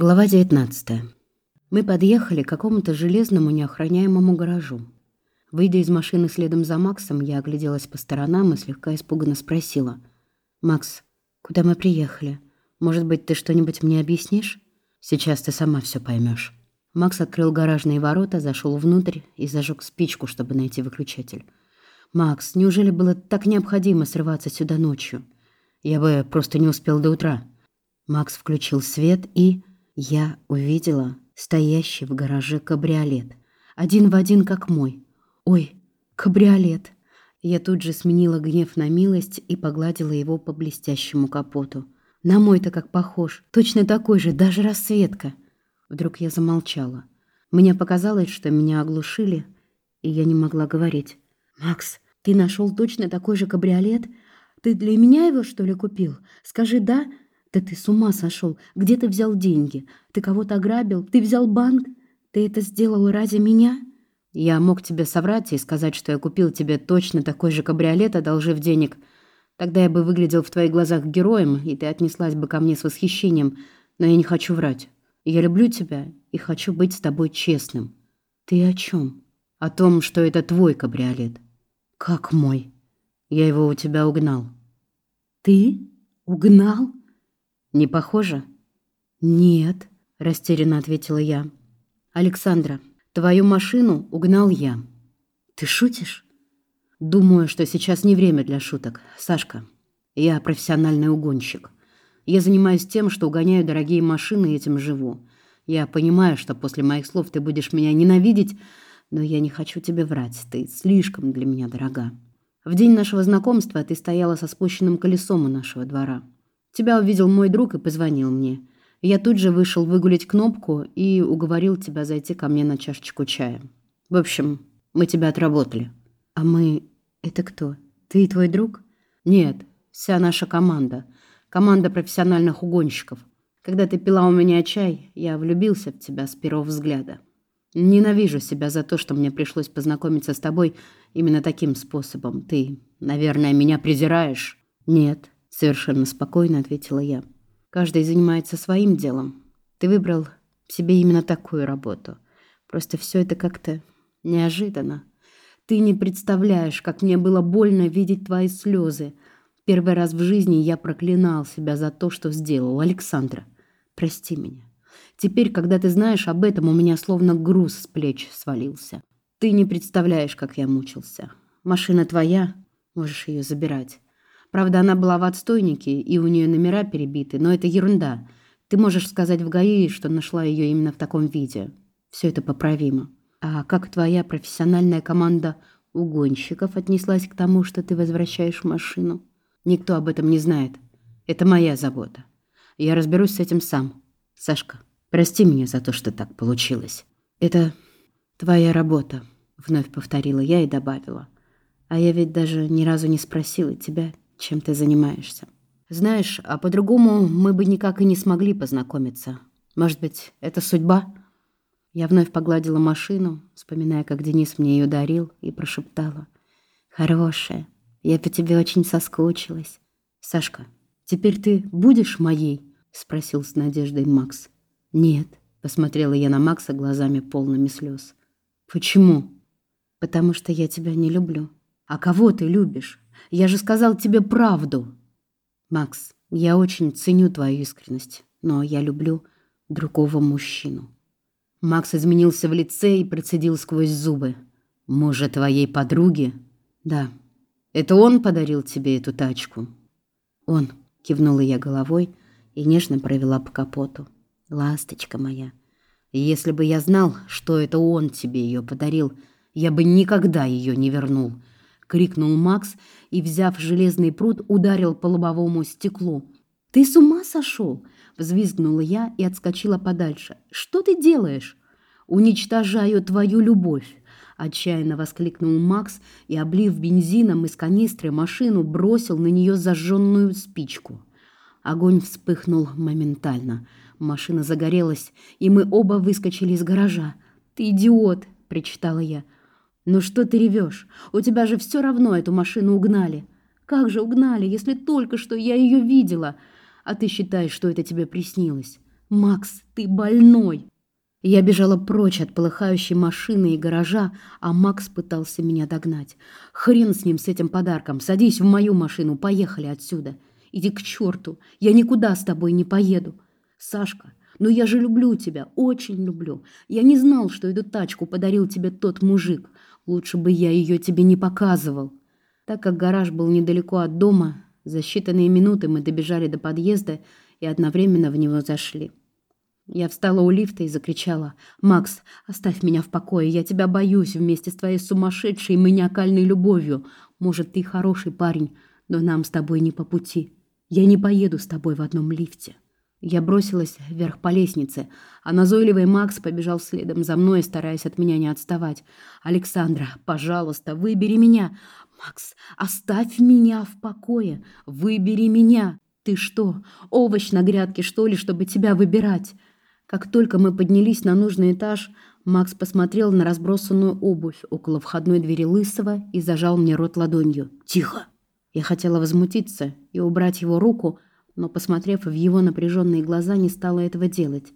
Глава 19. Мы подъехали к какому-то железному неохраняемому гаражу. Выйдя из машины следом за Максом, я огляделась по сторонам и слегка испуганно спросила. «Макс, куда мы приехали? Может быть, ты что-нибудь мне объяснишь? Сейчас ты сама все поймешь. Макс открыл гаражные ворота, зашел внутрь и зажег спичку, чтобы найти выключатель. «Макс, неужели было так необходимо срываться сюда ночью? Я бы просто не успел до утра». Макс включил свет и... Я увидела стоящий в гараже кабриолет. Один в один, как мой. Ой, кабриолет. Я тут же сменила гнев на милость и погладила его по блестящему капоту. На мой-то как похож. Точно такой же, даже расцветка. Вдруг я замолчала. Мне показалось, что меня оглушили, и я не могла говорить. «Макс, ты нашел точно такой же кабриолет? Ты для меня его, что ли, купил? Скажи «да», да ты с ума сошел. Где ты взял деньги? Ты кого-то ограбил? Ты взял банк? Ты это сделал ради меня? Я мог тебе соврать и сказать, что я купил тебе точно такой же кабриолет, одолжив денег. Тогда я бы выглядел в твоих глазах героем, и ты отнеслась бы ко мне с восхищением. Но я не хочу врать. Я люблю тебя и хочу быть с тобой честным. Ты о чем? О том, что это твой кабриолет. Как мой? Я его у тебя угнал. Ты? Угнал? Не похоже? Нет, растерянно ответила я. Александра, твою машину угнал я. Ты шутишь? Думаю, что сейчас не время для шуток. Сашка, я профессиональный угонщик. Я занимаюсь тем, что угоняю дорогие машины и этим живу. Я понимаю, что после моих слов ты будешь меня ненавидеть, но я не хочу тебе врать. Ты слишком для меня дорога. В день нашего знакомства ты стояла со спущенным колесом у нашего двора. Тебя увидел мой друг и позвонил мне. Я тут же вышел выгулить кнопку и уговорил тебя зайти ко мне на чашечку чая. В общем, мы тебя отработали. А мы... Это кто? Ты и твой друг? Нет, вся наша команда. Команда профессиональных угонщиков. Когда ты пила у меня чай, я влюбился в тебя с первого взгляда. Ненавижу себя за то, что мне пришлось познакомиться с тобой именно таким способом. Ты, наверное, меня презираешь? Нет, Совершенно спокойно ответила я. Каждый занимается своим делом. Ты выбрал себе именно такую работу. Просто все это как-то неожиданно. Ты не представляешь, как мне было больно видеть твои слезы. Первый раз в жизни я проклинал себя за то, что сделал. Александра, прости меня. Теперь, когда ты знаешь об этом, у меня словно груз с плеч свалился. Ты не представляешь, как я мучился. Машина твоя, можешь ее забирать. Правда, она была в отстойнике, и у нее номера перебиты, но это ерунда. Ты можешь сказать в ГАИ, что нашла ее именно в таком виде. Все это поправимо. А как твоя профессиональная команда угонщиков отнеслась к тому, что ты возвращаешь машину? Никто об этом не знает. Это моя забота. Я разберусь с этим сам. Сашка, прости меня за то, что так получилось. Это твоя работа, вновь повторила я и добавила. А я ведь даже ни разу не спросила тебя, чем ты занимаешься. Знаешь, а по-другому мы бы никак и не смогли познакомиться. Может быть, это судьба? Я вновь погладила машину, вспоминая, как Денис мне ее дарил, и прошептала. «Хорошая, я по тебе очень соскучилась». «Сашка, теперь ты будешь моей?» — спросил с надеждой Макс. «Нет», — посмотрела я на Макса глазами полными слез. «Почему?» «Потому что я тебя не люблю». «А кого ты любишь?» Я же сказал тебе правду. Макс, я очень ценю твою искренность, но я люблю другого мужчину. Макс изменился в лице и процедил сквозь зубы. Может, твоей подруги? Да. Это он подарил тебе эту тачку? Он, кивнула я головой и нежно провела по капоту. Ласточка моя. Если бы я знал, что это он тебе ее подарил, я бы никогда ее не вернул крикнул Макс и, взяв железный пруд, ударил по лобовому стеклу. «Ты с ума сошел?» — взвизгнула я и отскочила подальше. «Что ты делаешь?» «Уничтожаю твою любовь!» — отчаянно воскликнул Макс и, облив бензином из канистры машину, бросил на нее зажженную спичку. Огонь вспыхнул моментально. Машина загорелась, и мы оба выскочили из гаража. «Ты идиот!» — причитала я. «Ну что ты ревешь? У тебя же все равно эту машину угнали». «Как же угнали, если только что я ее видела? А ты считаешь, что это тебе приснилось? Макс, ты больной!» Я бежала прочь от полыхающей машины и гаража, а Макс пытался меня догнать. «Хрен с ним, с этим подарком! Садись в мою машину, поехали отсюда! Иди к черту! Я никуда с тобой не поеду! Сашка, ну я же люблю тебя, очень люблю! Я не знал, что эту тачку подарил тебе тот мужик. Лучше бы я ее тебе не показывал!» Так как гараж был недалеко от дома, за считанные минуты мы добежали до подъезда и одновременно в него зашли. Я встала у лифта и закричала. «Макс, оставь меня в покое, я тебя боюсь вместе с твоей сумасшедшей маниакальной любовью. Может, ты хороший парень, но нам с тобой не по пути. Я не поеду с тобой в одном лифте». Я бросилась вверх по лестнице, а назойливый Макс побежал следом за мной, стараясь от меня не отставать. «Александра, пожалуйста, выбери меня! Макс, оставь меня в покое! Выбери меня! Ты что, овощ на грядке, что ли, чтобы тебя выбирать?» Как только мы поднялись на нужный этаж, Макс посмотрел на разбросанную обувь около входной двери Лысого и зажал мне рот ладонью. «Тихо!» Я хотела возмутиться и убрать его руку, но, посмотрев в его напряженные глаза, не стала этого делать.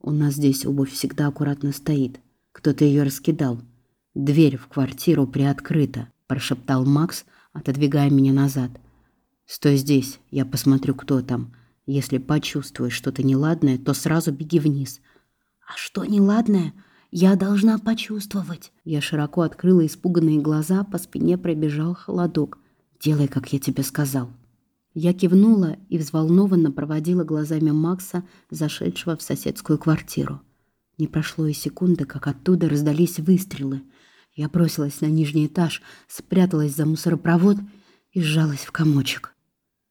«У нас здесь обувь всегда аккуратно стоит. Кто-то ее раскидал. Дверь в квартиру приоткрыта», – прошептал Макс, отодвигая меня назад. «Стой здесь, я посмотрю, кто там. Если почувствуешь что-то неладное, то сразу беги вниз. А что неладное? Я должна почувствовать. Я широко открыла испуганные глаза, по спине пробежал холодок. Делай, как я тебе сказал. Я кивнула и взволнованно проводила глазами Макса, зашедшего в соседскую квартиру. Не прошло и секунды, как оттуда раздались выстрелы. Я бросилась на нижний этаж, спряталась за мусоропровод и сжалась в комочек.